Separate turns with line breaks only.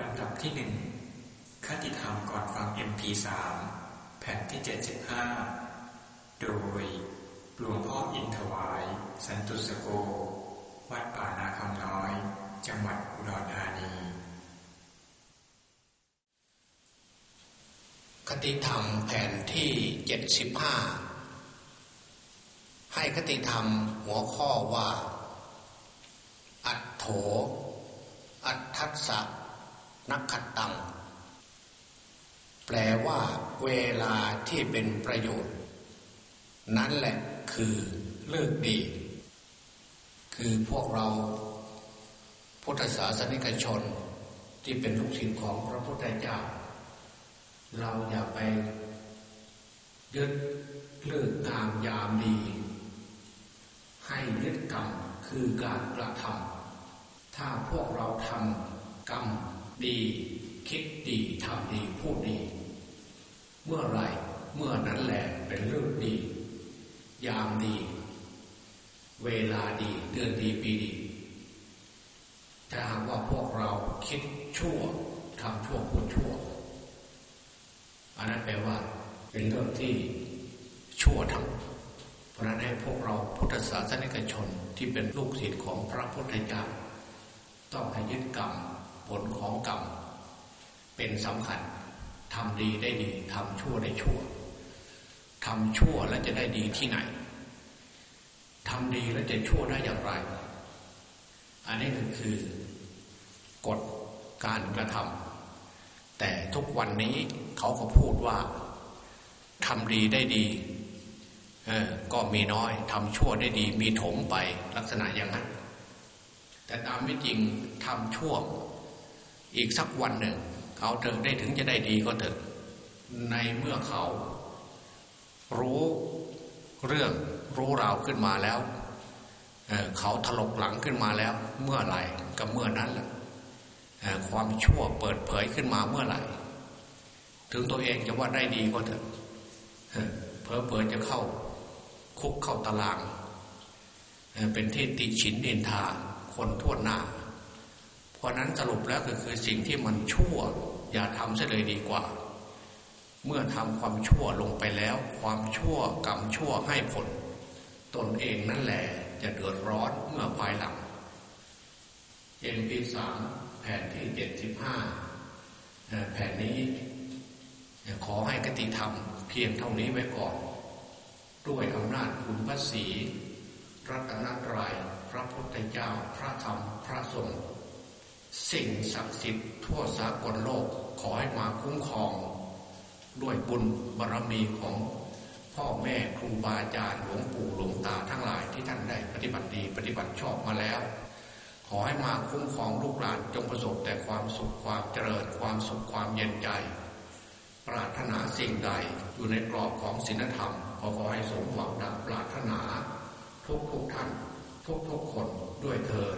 ลำดับที่หนึ่งคติธรรมก่อนฟัง MP3 แผ่นที่ 75 โดยหลวงพ่ออินทวาย สันตุสโก วัดป่านาคำน้อย จังหวัดอุดรธานี
คติธรรมแผ่นที่เจ็ดสิบห้าให้คติธรรมหัวข้อว่า อัตโถ อัตทัส นักขัดตัง แปลว่าเวลาที่เป็นประโยชน์ นั่นแหละคือเลิกดี คือพวกเราพุทธศาสนิกชนที่เป็นลูกศิษย์ของพระพุทธเจ้า เราอย่าไปยึดเลิกงามยามดี ให้ยึดกรรมคือการกระทำถ้าพวกเราทำกรรม ดีคิดดีทำดีพูดดี เมื่อไรเมื่อนั้นแหละเป็นเรื่องดี ยามดี เวลาดีเดือนดีปีดี ถ้าหากว่าพวกเราคิดชั่วทำชั่วพูดชั่ว อันนั้นแปลว่า เป็นเรื่องที่ชั่วทำเพราะนั้นให้พวกเราพุทธศาสนิกชนที่เป็นลูกศิษย์ของพระพุทธเจ้าต้องให้ยึดกรรม ผลของกรรมเป็นสำคัญทำดีได้ดีทำชั่วได้ชั่วทำชั่วแล้วจะได้ดีที่ไหนทำดีแล้วจะชั่วได้อย่างไร อันนี้คือกฎการกระทำแต่ทุกวันนี้เขาก็พูดว่าทำดีได้ดีก็มีน้อยทำชั่วได้ดี มีถมไปลักษณะอย่างนั้น แต่ตามไม่จริงทำชั่ว อีกสักวันหนึ่ง เขาเถอะได้ถึงจะได้ดีก็เถอะ ในเมื่อเขา รู้เรื่องรู้ราวขึ้นมาแล้วเเขาถลกหลังขึ้นมาแล้ว เมื่อไหร่ก็เมื่อนั้นแหละความชั่วเปิดเผยขึ้นมาเมื่อไหร่ ถึงตัวเองจะว่าได้ดีก็เถอะเพอเปิดจะเข้า คุกเข้าตาราง เป็นที่ติฉินนินทาคนทั่วหน้า เพราะนั้นสรุปแล้วก็คือสิ่งที่มันชั่ว อย่าทำเสียเลยดีกว่า เมื่อทำความชั่วลงไปแล้ว ความชั่วกรรมชั่วให้ผล ตนเองนั่นแหละจะเดือดร้อนเมื่อภายหลังเอ็นพีสามแผ่นที่เจ็ดสิบห้าแผ่นนี้ขอให้กติธรรมเพียงเท่านี้ไว้ก่อน ด้วยอำนาจคุณพระศีรัตนตรยัยพระพุทธเจ้า พระธรรม พระสงฆ์ สิ่งศักดิ์สิทธิ์ทั่วสากลโลกขอให้มาคุ้มครอง ด้วยบุญบารรมีของพ่อแม่ครูบาอาจารย์หลวงปู่หลวงตาทั้งหลายที่ท่านได้ปฏิบัติดีปฏิบัติชอบมาแล้ว ขอให้มาคุ้มครองลูกหลานจงประสบแต่ความสุขความเจริญความสุขความเย็นใจ ปรารถนาสิ่งใดอยู่ในกรอบของศีลธรรมขอขอให้สมหวังดังปรารถนา ทุกทุกท่าน ทุกทุกคนด้วยเธอ